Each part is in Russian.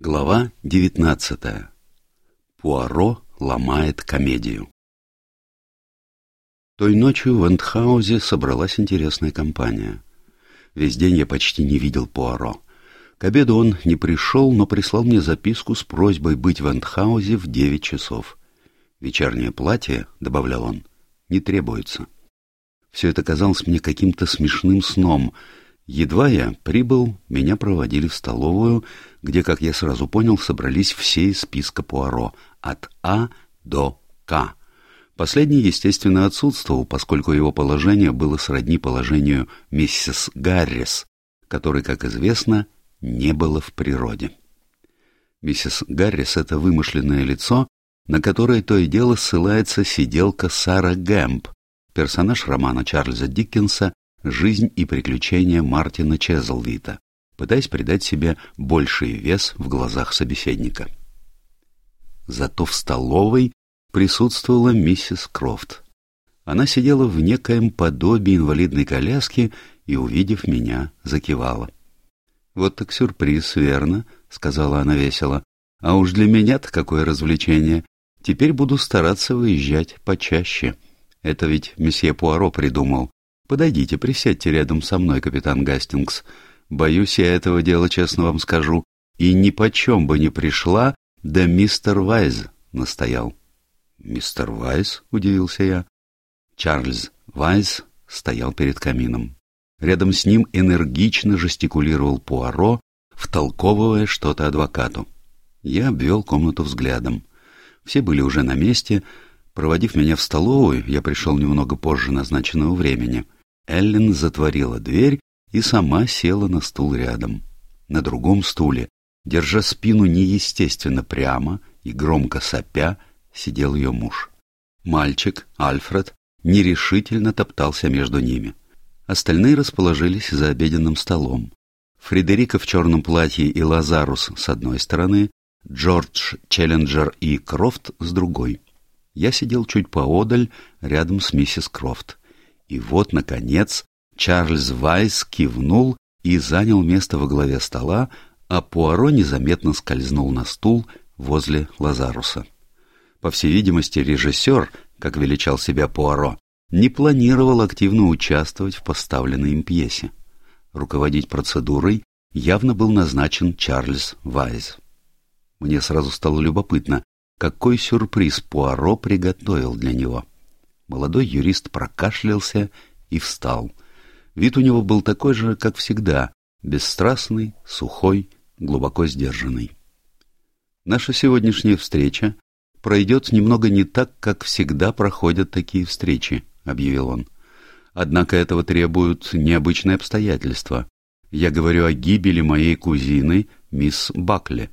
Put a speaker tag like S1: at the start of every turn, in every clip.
S1: Глава девятнадцатая. Пуаро ломает комедию. Той ночью в Эндхаузе собралась интересная компания. Весь день я почти не видел Пуаро. К обеду он не пришел, но прислал мне записку с просьбой быть в Эндхаузе в девять часов. «Вечернее платье», — добавлял он, — «не требуется». Все это казалось мне каким-то смешным сном — Едва я прибыл, меня проводили в столовую, где, как я сразу понял, собрались все из списка Пуаро, от А до К. Последний, естественно, отсутствовал, поскольку его положение было сродни положению миссис Гаррис, которой, как известно, не было в природе. Миссис Гаррис — это вымышленное лицо, на которое то и дело ссылается сиделка Сара Гэмп, персонаж романа Чарльза Диккенса жизнь и приключения Мартина Чезлвита, пытаясь придать себе больший вес в глазах собеседника. Зато в столовой присутствовала миссис Крофт. Она сидела в некоем подобии инвалидной коляски и, увидев меня, закивала. «Вот так сюрприз, верно?» — сказала она весело. «А уж для меня-то какое развлечение! Теперь буду стараться выезжать почаще. Это ведь месье Пуаро придумал. Подойдите, присядьте рядом со мной, капитан Гастингс. Боюсь я этого дела, честно вам скажу. И ни почем бы не пришла, да мистер Вайз настоял. «Мистер Вайз?» — удивился я. Чарльз Вайз стоял перед камином. Рядом с ним энергично жестикулировал Пуаро, втолковывая что-то адвокату. Я обвел комнату взглядом. Все были уже на месте. Проводив меня в столовую, я пришел немного позже назначенного времени. Эллен затворила дверь и сама села на стул рядом. На другом стуле, держа спину неестественно прямо и громко сопя, сидел ее муж. Мальчик, Альфред, нерешительно топтался между ними. Остальные расположились за обеденным столом. Фредерика в черном платье и Лазарус с одной стороны, Джордж, Челленджер и Крофт с другой. Я сидел чуть поодаль, рядом с миссис Крофт. И вот, наконец, Чарльз Вайс кивнул и занял место во главе стола, а Пуаро незаметно скользнул на стул возле Лазаруса. По всей видимости, режиссер, как величал себя Пуаро, не планировал активно участвовать в поставленной им пьесе. Руководить процедурой явно был назначен Чарльз Вайс. Мне сразу стало любопытно, какой сюрприз Пуаро приготовил для него. Молодой юрист прокашлялся и встал. Вид у него был такой же, как всегда, бесстрастный, сухой, глубоко сдержанный. Наша сегодняшняя встреча пройдет немного не так, как всегда проходят такие встречи, — объявил он. Однако этого требуют необычные обстоятельства. Я говорю о гибели моей кузины, мисс Бакли.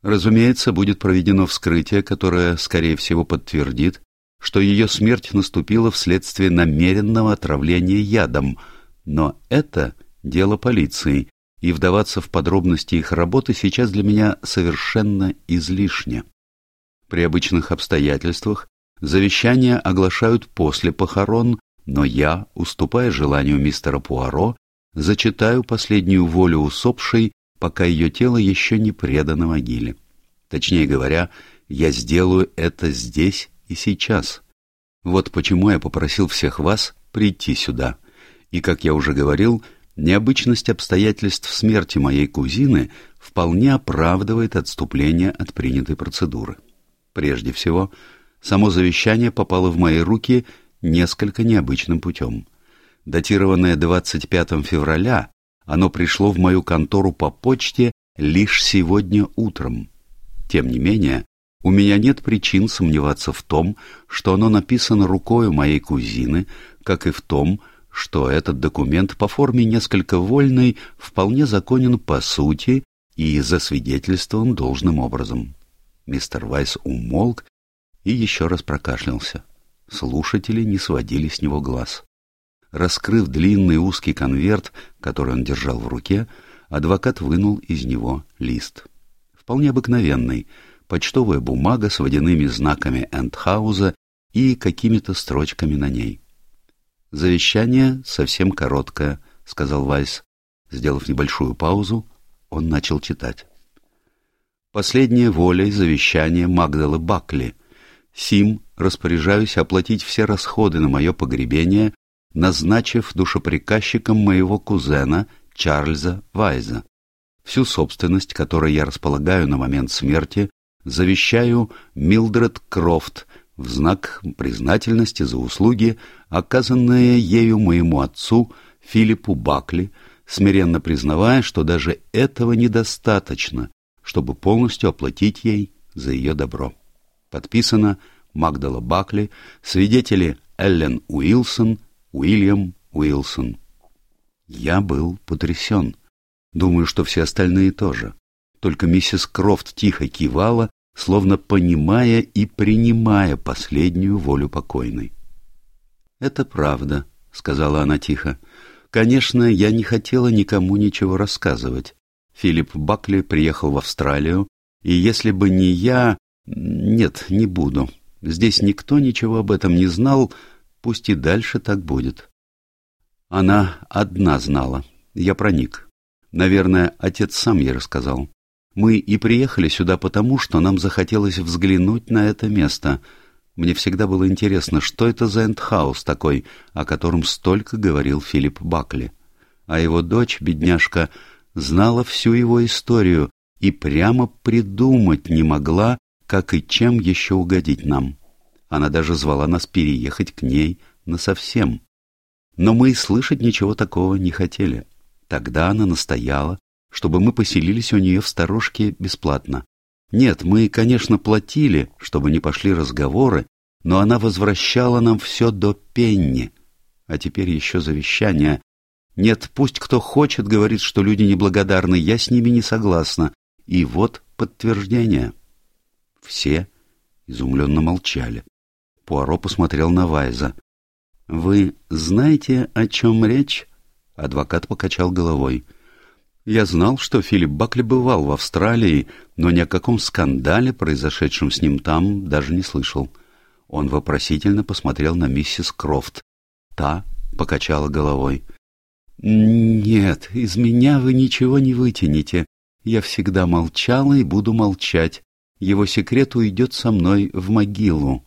S1: Разумеется, будет проведено вскрытие, которое, скорее всего, подтвердит, что ее смерть наступила вследствие намеренного отравления ядом, но это дело полиции, и вдаваться в подробности их работы сейчас для меня совершенно излишне. При обычных обстоятельствах завещания оглашают после похорон, но я, уступая желанию мистера Пуаро, зачитаю последнюю волю усопшей, пока ее тело еще не предано могиле. Точнее говоря, я сделаю это здесь и сейчас. Вот почему я попросил всех вас прийти сюда. И, как я уже говорил, необычность обстоятельств смерти моей кузины вполне оправдывает отступление от принятой процедуры. Прежде всего, само завещание попало в мои руки несколько необычным путем. Датированное 25 февраля, оно пришло в мою контору по почте лишь сегодня утром. Тем не менее, у меня нет причин сомневаться в том, что оно написано рукою моей кузины, как и в том, что этот документ по форме несколько вольный вполне законен по сути и засвидетельствован должным образом. Мистер Вайс умолк и еще раз прокашлялся. Слушатели не сводили с него глаз. Раскрыв длинный узкий конверт, который он держал в руке, адвокат вынул из него лист. Вполне обыкновенный — почтовая бумага с водяными знаками Эндхауза и какими-то строчками на ней. «Завещание совсем короткое», — сказал Вайс. Сделав небольшую паузу, он начал читать. Последняя воля и завещание Магдалы Бакли. Сим распоряжаюсь оплатить все расходы на мое погребение, назначив душеприказчиком моего кузена Чарльза Вайза. Всю собственность, которой я располагаю на момент смерти, завещаю Милдред Крофт в знак признательности за услуги, оказанные ею моему отцу Филиппу Бакли, смиренно признавая, что даже этого недостаточно, чтобы полностью оплатить ей за ее добро. Подписано Магдала Бакли, свидетели Эллен Уилсон, Уильям Уилсон. Я был потрясен. Думаю, что все остальные тоже. Только миссис Крофт тихо кивала, словно понимая и принимая последнюю волю покойной. «Это правда», — сказала она тихо. «Конечно, я не хотела никому ничего рассказывать. Филипп Бакли приехал в Австралию, и если бы не я... Нет, не буду. Здесь никто ничего об этом не знал, пусть и дальше так будет». Она одна знала. Я проник. Наверное, отец сам ей рассказал. Мы и приехали сюда потому, что нам захотелось взглянуть на это место. Мне всегда было интересно, что это за эндхаус такой, о котором столько говорил Филипп Бакли. А его дочь, бедняжка, знала всю его историю и прямо придумать не могла, как и чем еще угодить нам. Она даже звала нас переехать к ней насовсем. Но мы и слышать ничего такого не хотели. Тогда она настояла, чтобы мы поселились у нее в сторожке бесплатно. Нет, мы, конечно, платили, чтобы не пошли разговоры, но она возвращала нам все до пенни. А теперь еще завещание. Нет, пусть кто хочет, говорит, что люди неблагодарны, я с ними не согласна. И вот подтверждение. Все изумленно молчали. Пуаро посмотрел на Вайза. «Вы знаете, о чем речь?» Адвокат покачал головой. Я знал, что Филипп Бакли бывал в Австралии, но ни о каком скандале, произошедшем с ним там, даже не слышал. Он вопросительно посмотрел на миссис Крофт. Та покачала головой. «Нет, из меня вы ничего не вытянете. Я всегда молчала и буду молчать. Его секрет уйдет со мной в могилу».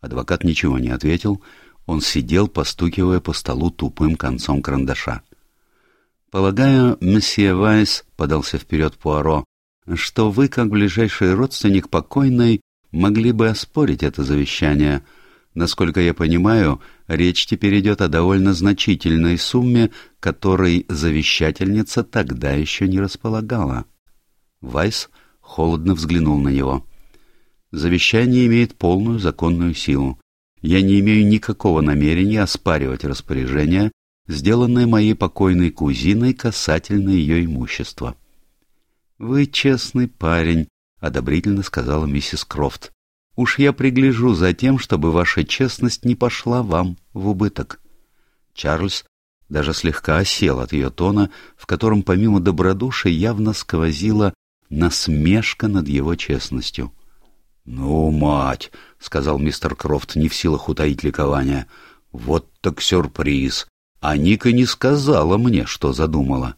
S1: Адвокат ничего не ответил, он сидел, постукивая по столу тупым концом карандаша. «Полагаю, месье Вайс», — подался вперед Пуаро, — «что вы, как ближайший родственник покойной, могли бы оспорить это завещание. Насколько я понимаю, речь теперь идет о довольно значительной сумме, которой завещательница тогда еще не располагала». Вайс холодно взглянул на него. «Завещание имеет полную законную силу. Я не имею никакого намерения оспаривать распоряжение, сделанное моей покойной кузиной касательно ее имущества. «Вы честный парень», — одобрительно сказала миссис Крофт. «Уж я пригляжу за тем, чтобы ваша честность не пошла вам в убыток». Чарльз даже слегка осел от ее тона, в котором помимо добродушия явно сквозила насмешка над его честностью. «Ну, мать!» — сказал мистер Крофт, не в силах утаить ликование. «Вот так сюрприз! А Ника не сказала мне, что задумала».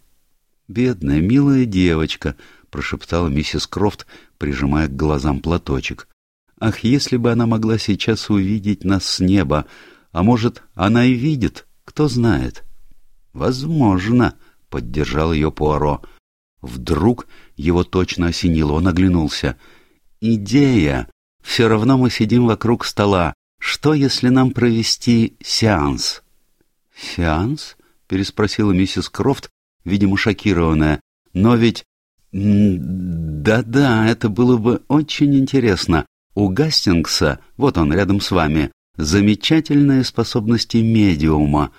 S1: «Бедная, милая девочка!» — прошептала миссис Крофт, прижимая к глазам платочек. «Ах, если бы она могла сейчас увидеть нас с неба! А может, она и видит, кто знает?» «Возможно», — поддержал ее Пуаро. Вдруг его точно осенило, он оглянулся — идея. Все равно мы сидим вокруг стола. Что, если нам провести сеанс?» «Сеанс?» — переспросила миссис Крофт, видимо, шокированная. «Но ведь...» «Да-да, это было бы очень интересно. У Гастингса, вот он рядом с вами, замечательные способности медиума».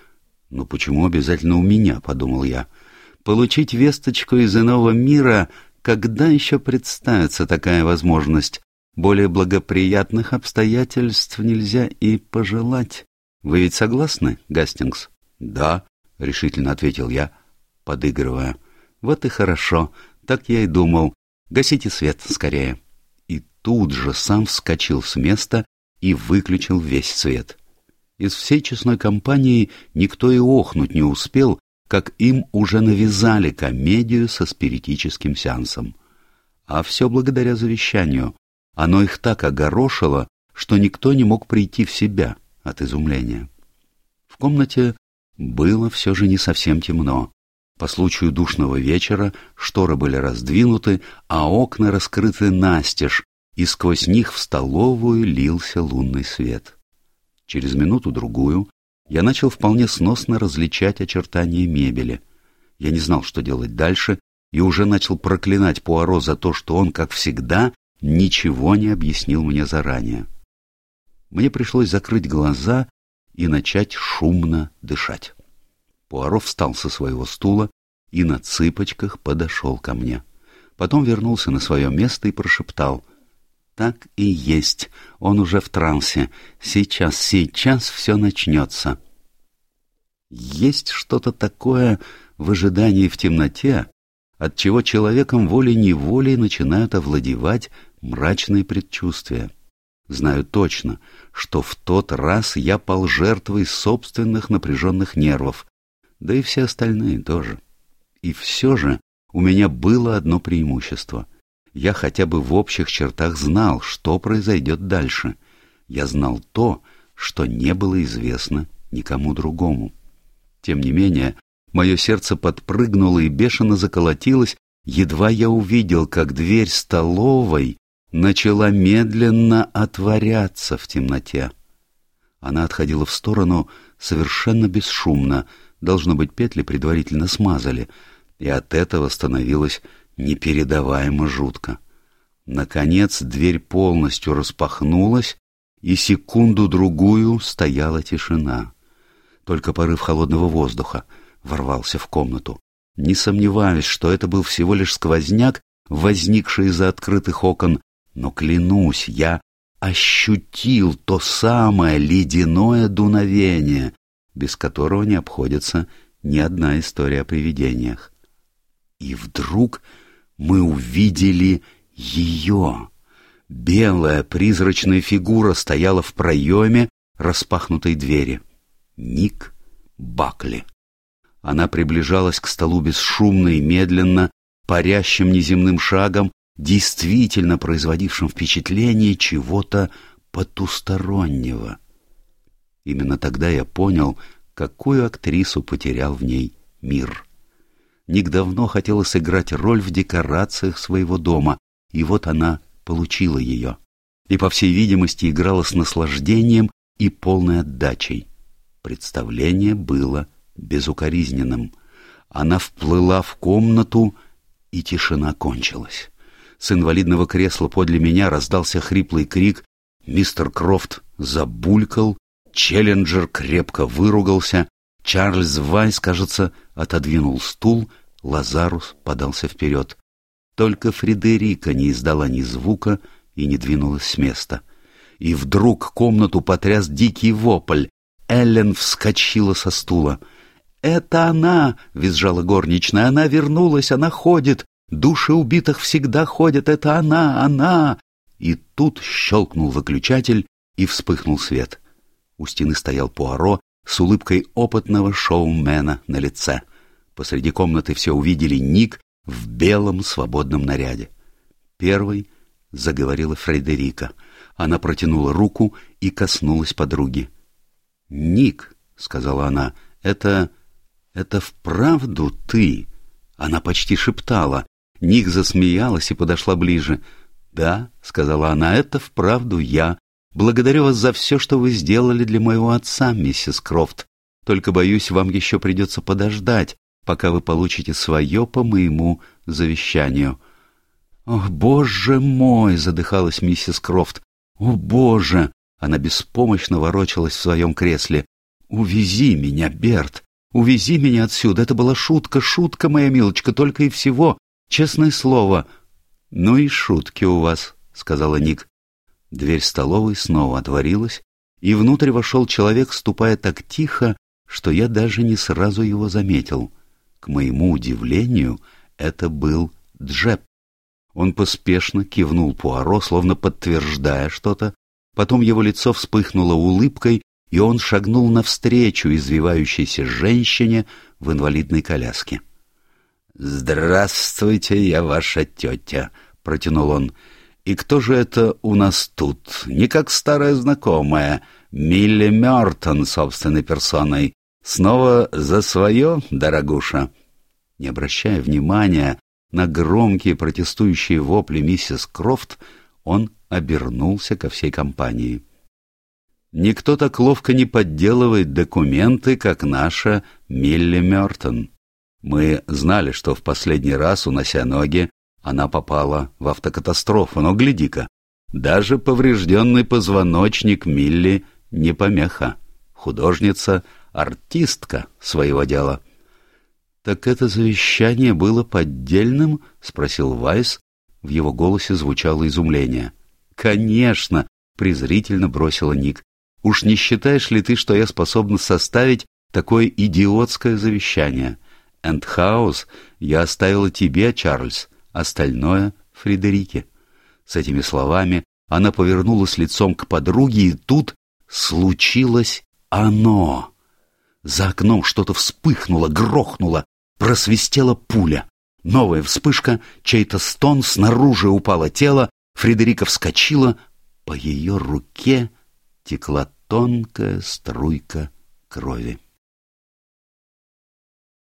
S1: «Ну почему обязательно у меня?» — подумал я. «Получить весточку из иного мира когда еще представится такая возможность? Более благоприятных обстоятельств нельзя и пожелать. Вы ведь согласны, Гастингс? Да, решительно ответил я, подыгрывая. Вот и хорошо, так я и думал. Гасите свет скорее. И тут же сам вскочил с места и выключил весь свет. Из всей честной компании никто и охнуть не успел, как им уже навязали комедию со спиритическим сеансом. А все благодаря завещанию. Оно их так огорошило, что никто не мог прийти в себя от изумления. В комнате было все же не совсем темно. По случаю душного вечера шторы были раздвинуты, а окна раскрыты настежь, и сквозь них в столовую лился лунный свет. Через минуту-другую я начал вполне сносно различать очертания мебели. Я не знал, что делать дальше, и уже начал проклинать Пуаро за то, что он, как всегда, ничего не объяснил мне заранее. Мне пришлось закрыть глаза и начать шумно дышать. Пуаро встал со своего стула и на цыпочках подошел ко мне. Потом вернулся на свое место и прошептал. «Так и есть. Он уже в трансе. Сейчас, сейчас все начнется». Есть что-то такое в ожидании в темноте, от чего человеком волей-неволей начинают овладевать мрачные предчувствия. Знаю точно, что в тот раз я пал жертвой собственных напряженных нервов, да и все остальные тоже. И все же у меня было одно преимущество. Я хотя бы в общих чертах знал, что произойдет дальше. Я знал то, что не было известно никому другому. Тем не менее, мое сердце подпрыгнуло и бешено заколотилось, едва я увидел, как дверь столовой начала медленно отворяться в темноте. Она отходила в сторону совершенно бесшумно, должно быть, петли предварительно смазали, и от этого становилось непередаваемо жутко. Наконец дверь полностью распахнулась, и секунду-другую стояла тишина. Только порыв холодного воздуха ворвался в комнату. Не сомневаюсь, что это был всего лишь сквозняк, возникший из-за открытых окон, но, клянусь, я ощутил то самое ледяное дуновение, без которого не обходится ни одна история о привидениях. И вдруг мы увидели ее. Белая призрачная фигура стояла в проеме распахнутой двери. Ник Бакли. Она приближалась к столу бесшумно и медленно, парящим неземным шагом, действительно производившим впечатление чего-то потустороннего. Именно тогда я понял, какую актрису потерял в ней мир. Ник давно хотела сыграть роль в декорациях своего дома, и вот она получила ее. И, по всей видимости, играла с наслаждением и полной отдачей. Представление было безукоризненным. Она вплыла в комнату, и тишина кончилась. С инвалидного кресла подле меня раздался хриплый крик. Мистер Крофт забулькал, Челленджер крепко выругался, Чарльз Вайс, кажется, отодвинул стул, Лазарус подался вперед. Только Фредерика не издала ни звука и не двинулась с места. И вдруг комнату потряс дикий вопль. Эллен вскочила со стула. «Это она!» — визжала горничная. «Она вернулась, она ходит! Души убитых всегда ходят! Это она, она!» И тут щелкнул выключатель, и вспыхнул свет. У стены стоял Пуаро с улыбкой опытного шоумена на лице. Посреди комнаты все увидели Ник в белом свободном наряде. Первой заговорила Фредерика. Она протянула руку и коснулась подруги. «Ник», — сказала она, — «это... это вправду ты?» Она почти шептала. Ник засмеялась и подошла ближе. «Да», — сказала она, — «это вправду я. Благодарю вас за все, что вы сделали для моего отца, миссис Крофт. Только, боюсь, вам еще придется подождать, пока вы получите свое по моему завещанию». «О, боже мой!» — задыхалась миссис Крофт. «О, боже!» Она беспомощно ворочалась в своем кресле. «Увези меня, Берт! Увези меня отсюда! Это была шутка, шутка, моя милочка, только и всего! Честное слово!» «Ну и шутки у вас», — сказала Ник. Дверь столовой снова отворилась, и внутрь вошел человек, ступая так тихо, что я даже не сразу его заметил. К моему удивлению, это был Джеб. Он поспешно кивнул Пуаро, словно подтверждая что-то, Потом его лицо вспыхнуло улыбкой, и он шагнул навстречу извивающейся женщине в инвалидной коляске. «Здравствуйте, я ваша тетя», —— протянул он. «И кто же это у нас тут? Не как старая знакомая, Милли Мертон собственной персоной. Снова за свое, дорогуша?» Не обращая внимания на громкие протестующие вопли миссис Крофт, он обернулся ко всей компании. «Никто так ловко не подделывает документы, как наша Милли Мертон. Мы знали, что в последний раз, унося ноги, она попала в автокатастрофу, но гляди-ка, даже поврежденный позвоночник Милли не помеха. Художница, артистка своего дела. «Так это завещание было поддельным?» — спросил Вайс. В его голосе звучало изумление. «Конечно!» — презрительно бросила Ник. «Уж не считаешь ли ты, что я способна составить такое идиотское завещание? Эндхаус я оставила тебе, Чарльз, остальное — Фредерике». С этими словами она повернулась лицом к подруге, и тут случилось оно. За окном что-то вспыхнуло, грохнуло, просвистела пуля. Новая вспышка, чей-то стон, снаружи упало тело, Фредерика вскочила, по ее руке текла тонкая струйка крови.